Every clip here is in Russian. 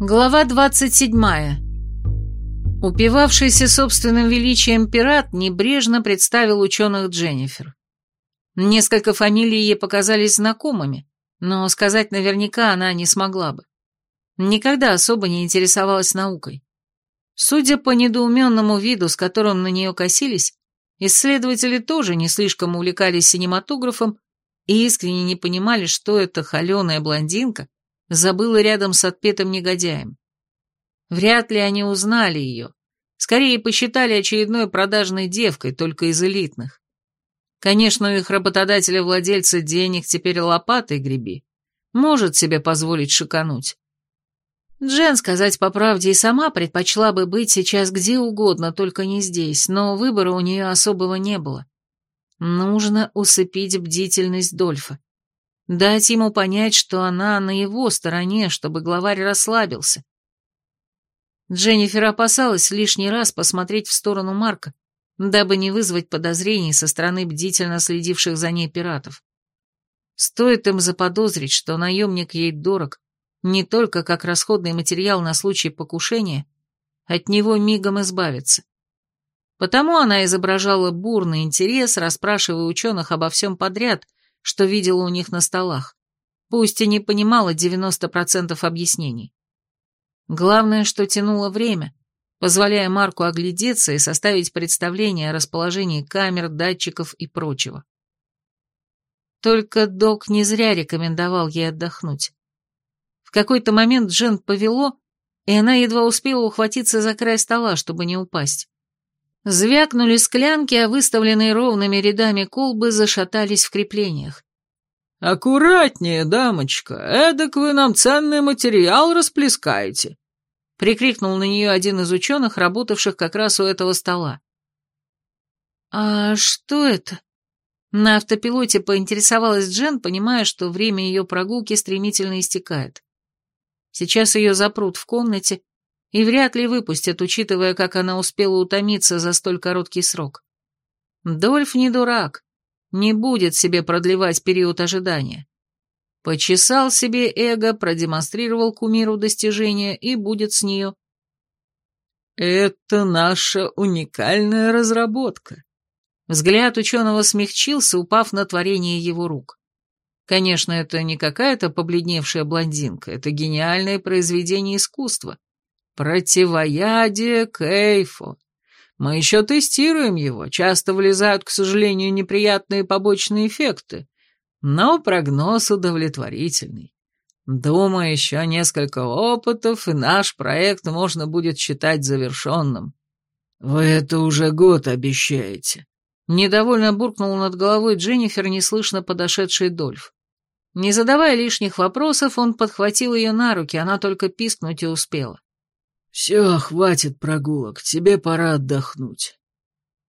Глава 27. Упивавшийся собственным величием пират небрежно представил ученых Дженнифер. Несколько фамилий ей показались знакомыми, но сказать наверняка она не смогла бы. Никогда особо не интересовалась наукой. Судя по недоуменному виду, с которым на нее косились, исследователи тоже не слишком увлекались синематографом и искренне не понимали, что эта холеная блондинка забыла рядом с отпетым негодяем. Вряд ли они узнали ее. Скорее посчитали очередной продажной девкой, только из элитных. Конечно, у их работодателя-владельца денег теперь лопатой греби. Может себе позволить шикануть. Джен, сказать по правде, и сама предпочла бы быть сейчас где угодно, только не здесь, но выбора у нее особого не было. Нужно усыпить бдительность Дольфа. Дать ему понять, что она на его стороне, чтобы главарь расслабился. Дженнифер опасалась лишний раз посмотреть в сторону Марка, дабы не вызвать подозрений со стороны бдительно следивших за ней пиратов. Стоит им заподозрить, что наемник ей дорог, не только как расходный материал на случай покушения, от него мигом избавиться. Потому она изображала бурный интерес, расспрашивая ученых обо всем подряд, что видела у них на столах, пусть и не понимала 90% объяснений. Главное, что тянуло время, позволяя Марку оглядеться и составить представление о расположении камер, датчиков и прочего. Только док не зря рекомендовал ей отдохнуть. В какой-то момент Джен повело, и она едва успела ухватиться за край стола, чтобы не упасть. Звякнули склянки, а выставленные ровными рядами колбы зашатались в креплениях. «Аккуратнее, дамочка, эдак вы нам ценный материал расплескаете!» прикрикнул на нее один из ученых, работавших как раз у этого стола. «А что это?» На автопилоте поинтересовалась Джен, понимая, что время ее прогулки стремительно истекает. Сейчас ее запрут в комнате, и вряд ли выпустят, учитывая, как она успела утомиться за столь короткий срок. Дольф не дурак, не будет себе продлевать период ожидания. Почесал себе эго, продемонстрировал кумиру достижения и будет с нее. «Это наша уникальная разработка». Взгляд ученого смягчился, упав на творение его рук. Конечно, это не какая-то побледневшая блондинка, это гениальное произведение искусства. Противоядие Кейфо. Мы еще тестируем его, часто влезают, к сожалению, неприятные побочные эффекты, но прогноз удовлетворительный. Думаю, еще несколько опытов, и наш проект можно будет считать завершенным. Вы это уже год обещаете. Недовольно буркнул над головой Дженнифер неслышно подошедший Дольф. Не задавая лишних вопросов, он подхватил ее на руки, она только пискнуть и успела. «Все, хватит прогулок, тебе пора отдохнуть».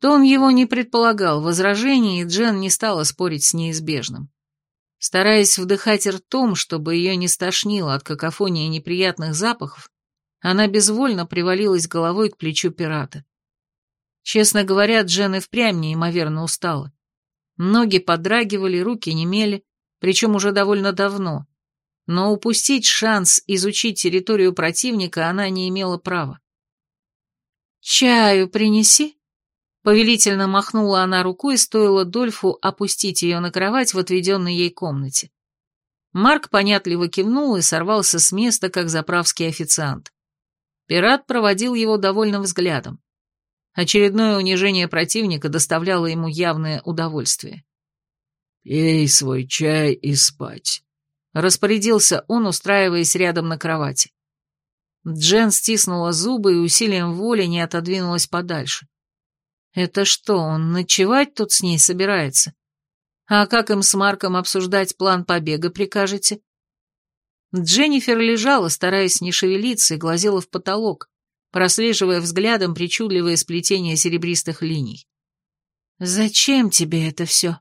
Тон его не предполагал возражений, и Джен не стала спорить с неизбежным. Стараясь вдыхать ртом, чтобы ее не стошнило от какофонии неприятных запахов, она безвольно привалилась головой к плечу пирата. Честно говоря, Джен и впрямь неимоверно устала. Ноги подрагивали, руки немели, причем уже довольно давно, но упустить шанс изучить территорию противника она не имела права. «Чаю принеси?» Повелительно махнула она рукой, стоило Дольфу опустить ее на кровать в отведенной ей комнате. Марк понятливо кивнул и сорвался с места, как заправский официант. Пират проводил его довольным взглядом. Очередное унижение противника доставляло ему явное удовольствие. «Пей свой чай и спать», Распорядился он, устраиваясь рядом на кровати. Джен стиснула зубы и усилием воли не отодвинулась подальше. Это что, он ночевать тут с ней собирается? А как им с Марком обсуждать план побега прикажете? Дженнифер лежала, стараясь не шевелиться, и глазела в потолок, прослеживая взглядом причудливое сплетение серебристых линий. «Зачем тебе это все?»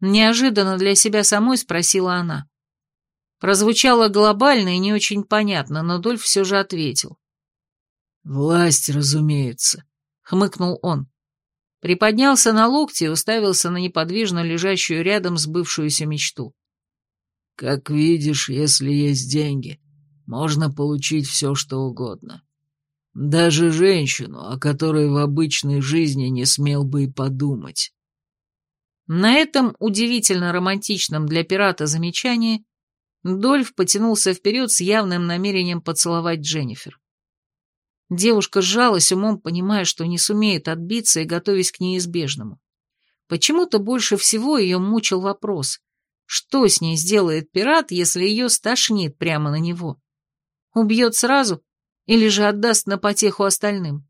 Неожиданно для себя самой спросила она. Прозвучало глобально и не очень понятно, но Дольф все же ответил. «Власть, разумеется», — хмыкнул он. Приподнялся на локти и уставился на неподвижно лежащую рядом сбывшуюся мечту. «Как видишь, если есть деньги. можно получить все, что угодно. Даже женщину, о которой в обычной жизни не смел бы и подумать. На этом удивительно романтичном для пирата замечании Дольф потянулся вперед с явным намерением поцеловать Дженнифер. Девушка сжалась умом, понимая, что не сумеет отбиться и готовясь к неизбежному. Почему-то больше всего ее мучил вопрос, что с ней сделает пират, если ее стошнит прямо на него? Убьет сразу или же отдаст на потеху остальным?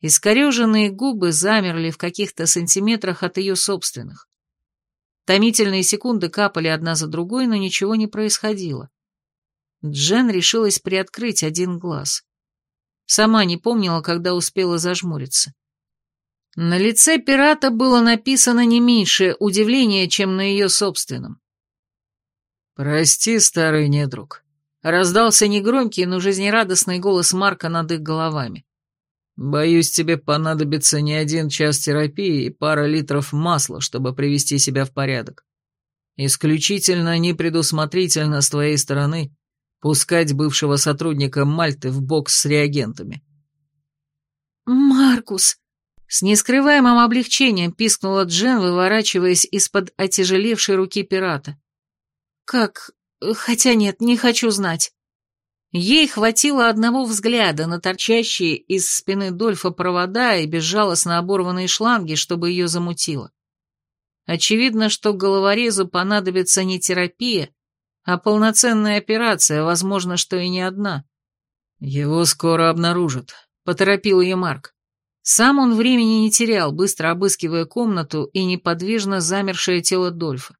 Искореженные губы замерли в каких-то сантиметрах от ее собственных. Томительные секунды капали одна за другой, но ничего не происходило. Джен решилась приоткрыть один глаз. Сама не помнила, когда успела зажмуриться. На лице пирата было написано не меньшее удивление, чем на ее собственном. «Прости, старый недруг», — раздался негромкий, но жизнерадостный голос Марка над их головами. «Боюсь, тебе понадобится не один час терапии и пара литров масла, чтобы привести себя в порядок. Исключительно непредусмотрительно с твоей стороны пускать бывшего сотрудника Мальты в бокс с реагентами». «Маркус!» С нескрываемым облегчением пискнула Джен, выворачиваясь из-под отяжелевшей руки пирата. «Как? Хотя нет, не хочу знать». Ей хватило одного взгляда на торчащие из спины Дольфа провода и безжалостно оборванные шланги, чтобы ее замутило. Очевидно, что головорезу понадобится не терапия, а полноценная операция, возможно, что и не одна. «Его скоро обнаружат», — поторопил ее Марк. Сам он времени не терял, быстро обыскивая комнату и неподвижно замершее тело Дольфа.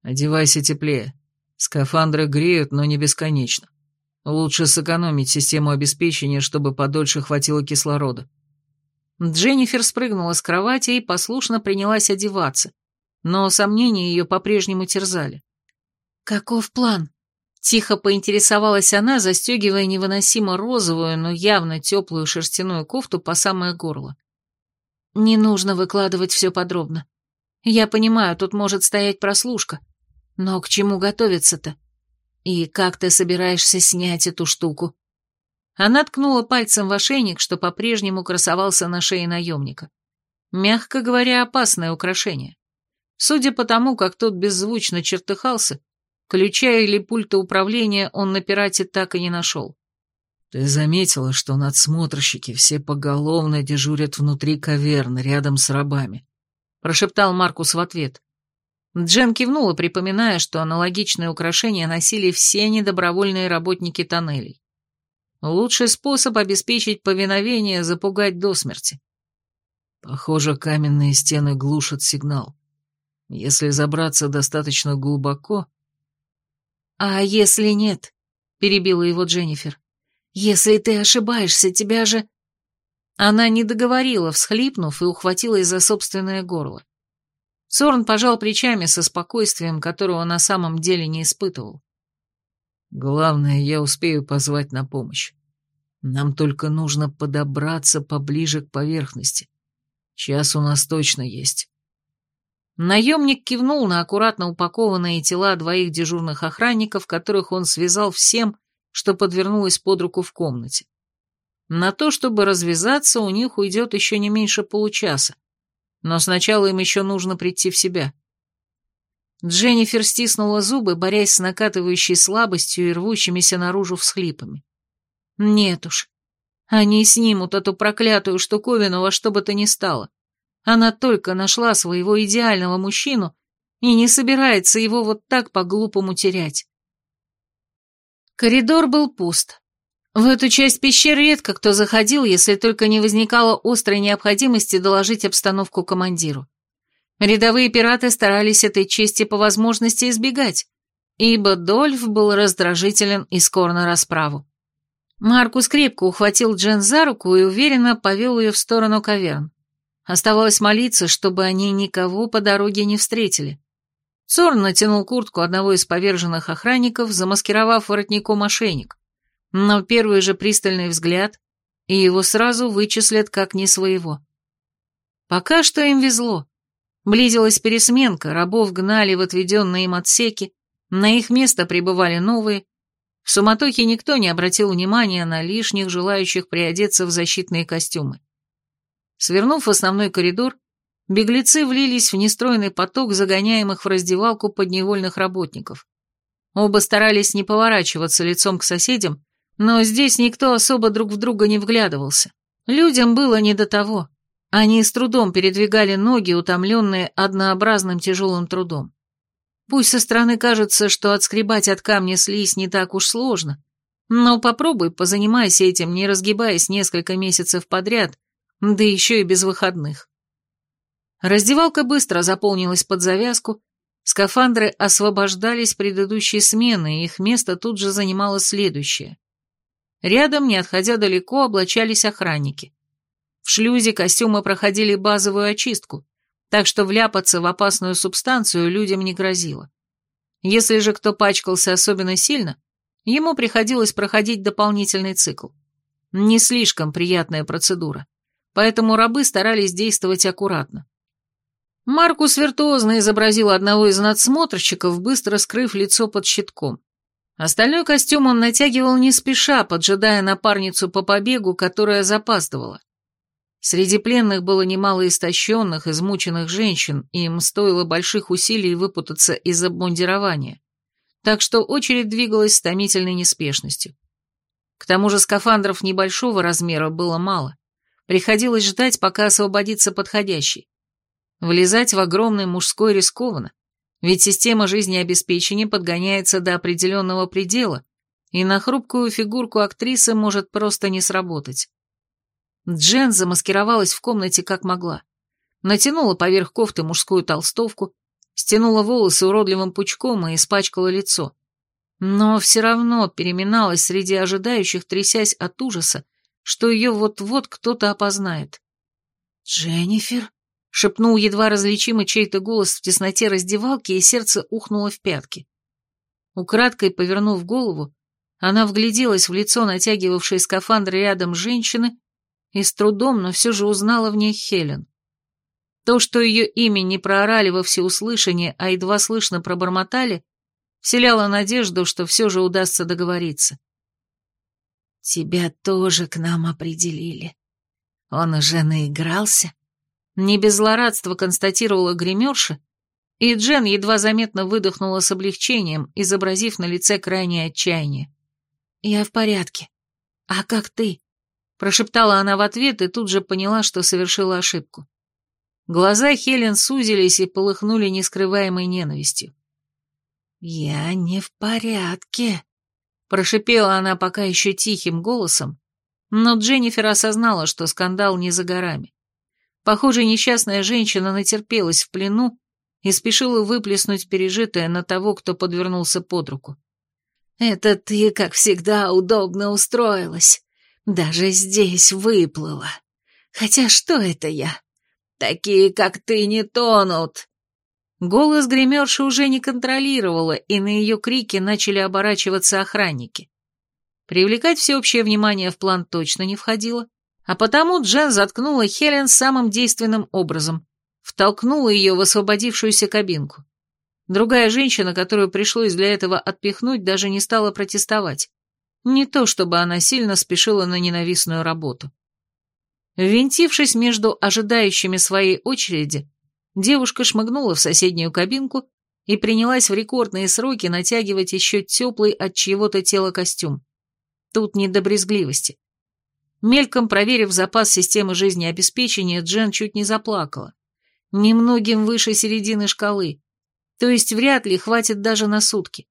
«Одевайся теплее. Скафандры греют, но не бесконечно. Лучше сэкономить систему обеспечения, чтобы подольше хватило кислорода». Дженнифер спрыгнула с кровати и послушно принялась одеваться, но сомнения ее по-прежнему терзали. «Каков план?» Тихо поинтересовалась она, застегивая невыносимо розовую, но явно теплую шерстяную кофту по самое горло. «Не нужно выкладывать все подробно. Я понимаю, тут может стоять прослушка. Но к чему готовиться-то? И как ты собираешься снять эту штуку?» Она ткнула пальцем в ошейник, что по-прежнему красовался на шее наемника. Мягко говоря, опасное украшение. Судя по тому, как тот беззвучно чертыхался, Ключа или пульта управления он на пирате так и не нашел. «Ты заметила, что надсмотрщики все поголовно дежурят внутри каверны, рядом с рабами?» — прошептал Маркус в ответ. Джен кивнула, припоминая, что аналогичные украшения носили все недобровольные работники тоннелей. Лучший способ обеспечить повиновение — запугать до смерти. Похоже, каменные стены глушат сигнал. Если забраться достаточно глубоко, «А если нет?» — перебила его Дженнифер. «Если ты ошибаешься, тебя же...» Она не договорила, всхлипнув и ухватилась за собственное горло. Сорн пожал плечами со спокойствием, которого на самом деле не испытывал. «Главное, я успею позвать на помощь. Нам только нужно подобраться поближе к поверхности. Час у нас точно есть. Наемник кивнул на аккуратно упакованные тела двоих дежурных охранников, которых он связал всем, что подвернулось под руку в комнате. На то, чтобы развязаться, у них уйдет еще не меньше получаса, но сначала им еще нужно прийти в себя. Дженнифер стиснула зубы, борясь с накатывающей слабостью и рвущимися наружу всхлипами. Нет уж, они снимут эту проклятую штуковину во что бы то ни стало. Она только нашла своего идеального мужчину и не собирается его вот так по-глупому терять. Коридор был пуст. В эту часть пещер редко кто заходил, если только не возникало острой необходимости доложить обстановку командиру. Рядовые пираты старались этой чести по возможности избегать, ибо Дольф был раздражителен и скор на расправу. Маркус крепко ухватил Джен за руку и уверенно повел ее в сторону каверн. Оставалось молиться, чтобы они никого по дороге не встретили. Сорн натянул куртку одного из поверженных охранников, замаскировав воротником ошейник. Но первый же пристальный взгляд, и его сразу вычислят как не своего. Пока что им везло. Близилась пересменка, рабов гнали в отведенные им отсеки, на их место прибывали новые, В суматохе никто не обратил внимания на лишних, желающих приодеться в защитные костюмы. Свернув в основной коридор, беглецы влились в нестройный поток загоняемых в раздевалку подневольных работников. Оба старались не поворачиваться лицом к соседям, но здесь никто особо друг в друга не вглядывался. Людям было не до того. Они с трудом передвигали ноги, утомленные однообразным тяжелым трудом. Пусть со стороны кажется, что отскребать от камня слизь не так уж сложно, но попробуй позанимайся этим, не разгибаясь несколько месяцев подряд, да еще и без выходных. Раздевалка быстро заполнилась под завязку, скафандры освобождались предыдущей смены, и их место тут же занимало следующее. Рядом, не отходя далеко, облачались охранники. В шлюзе костюмы проходили базовую очистку, так что вляпаться в опасную субстанцию людям не грозило. Если же кто пачкался особенно сильно, ему приходилось проходить дополнительный цикл. Не слишком приятная процедура, поэтому рабы старались действовать аккуратно. Маркус виртуозно изобразил одного из надсмотрщиков, быстро скрыв лицо под щитком. Остальной костюм он натягивал не спеша, поджидая напарницу по побегу, которая запаздывала. Среди пленных было немало истощенных, измученных женщин, и им стоило больших усилий выпутаться из обмундирования. Так что очередь двигалась с томительной неспешностью. К тому же скафандров небольшого размера было мало. Приходилось ждать, пока освободится подходящий. Влезать в огромный мужской рискованно, ведь система жизнеобеспечения подгоняется до определенного предела, и на хрупкую фигурку актрисы может просто не сработать. Джен замаскировалась в комнате как могла. Натянула поверх кофты мужскую толстовку, стянула волосы уродливым пучком и испачкала лицо. Но все равно переминалась среди ожидающих, трясясь от ужаса, что ее вот-вот кто-то опознает. «Дженнифер?» — шепнул едва различимый чей-то голос в тесноте раздевалки, и сердце ухнуло в пятки. Украдкой повернув голову, она вгляделась в лицо натягивавшей скафандр рядом женщины и с трудом, но все же узнала в ней Хелен. То, что ее имя не проорали во всеуслышание, а едва слышно пробормотали, вселяло надежду, что все же удастся договориться. «Тебя тоже к нам определили. Он уже наигрался?» Не без злорадства констатировала гримерша, и Джен едва заметно выдохнула с облегчением, изобразив на лице крайнее отчаяние. «Я в порядке. А как ты?» Прошептала она в ответ и тут же поняла, что совершила ошибку. Глаза Хелен сузились и полыхнули нескрываемой ненавистью. «Я не в порядке», — прошипела она пока еще тихим голосом, но Дженнифер осознала, что скандал не за горами. Похоже, несчастная женщина натерпелась в плену и спешила выплеснуть пережитое на того, кто подвернулся под руку. «Это ты, как всегда, удобно устроилась. Даже здесь выплыла. Хотя что это я? Такие, как ты, не тонут. Голос гримерши уже не контролировала, и на ее крики начали оборачиваться охранники. Привлекать всеобщее внимание в план точно не входило, а потому Джен заткнула Хелен самым действенным образом, втолкнула ее в освободившуюся кабинку. Другая женщина, которую пришлось для этого отпихнуть, даже не стала протестовать. Не то чтобы она сильно спешила на ненавистную работу. Ввинтившись между ожидающими своей очереди, девушка шмыгнула в соседнюю кабинку и принялась в рекордные сроки натягивать еще теплый от чьего-то тела костюм. Тут не до брезгливости. Мельком проверив запас системы жизнеобеспечения, Джен чуть не заплакала. Немногим выше середины шкалы, то есть вряд ли хватит даже на сутки.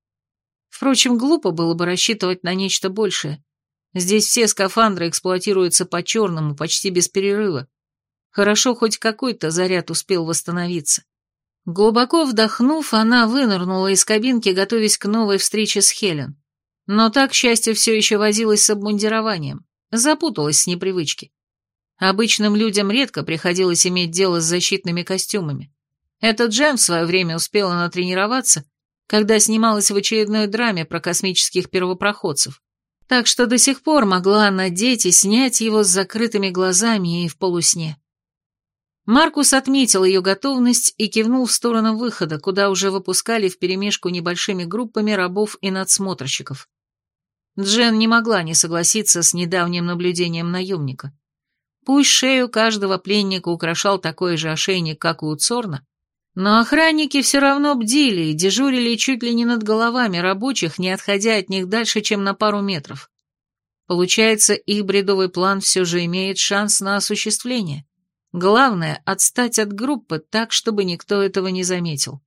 Впрочем, глупо было бы рассчитывать на нечто большее. Здесь все скафандры эксплуатируются по-черному, почти без перерыва. Хорошо, хоть какой-то заряд успел восстановиться. Глубоко вдохнув, она вынырнула из кабинки, готовясь к новой встрече с Хелен. Но так, к счастью, все еще возилась с обмундированием. Запуталась с непривычки. Обычным людям редко приходилось иметь дело с защитными костюмами. Этот Джем в свое время успела натренироваться когда снималась в очередной драме про космических первопроходцев, так что до сих пор могла надеть и снять его с закрытыми глазами и в полусне. Маркус отметил ее готовность и кивнул в сторону выхода, куда уже выпускали вперемешку небольшими группами рабов и надсмотрщиков. Джен не могла не согласиться с недавним наблюдением наемника. Пусть шею каждого пленника украшал такой же ошейник, как у Цорна, но охранники все равно бдили и дежурили чуть ли не над головами рабочих, не отходя от них дальше, чем на пару метров. Получается, их бредовый план все же имеет шанс на осуществление. Главное — отстать от группы так, чтобы никто этого не заметил.